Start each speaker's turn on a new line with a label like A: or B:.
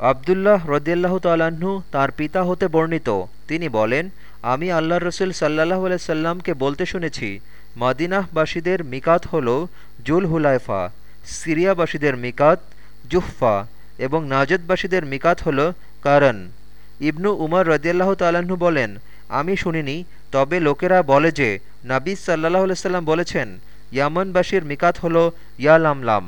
A: আবদুল্লাহ রদিয়াল্লাহ তাল্লাহ্ন তাঁর পিতা হতে বর্ণিত। তিনি বলেন, আমি আল্লাহ রসুল সাল্লাহ সাল্লামকে বলতে শুনেছি, মাদিনাহবাসীদের মিকাত হল জুল হুলাইফা সিরিয়াবাসীদের মিকাত জুহফা এবং নাজদবাসীদের মিকাত হল কারণ। ইবনু উমর রদিয়াল্লাহ তাল্লাহ্ন বলেন, আমি শুনিনি, তবে লোকেরা বলে যে নাবিজ সাল্লাহ সাল্লাম বলেছেন, ইয়ামনবাসীর মিকাত হল ইয়ালামলাম।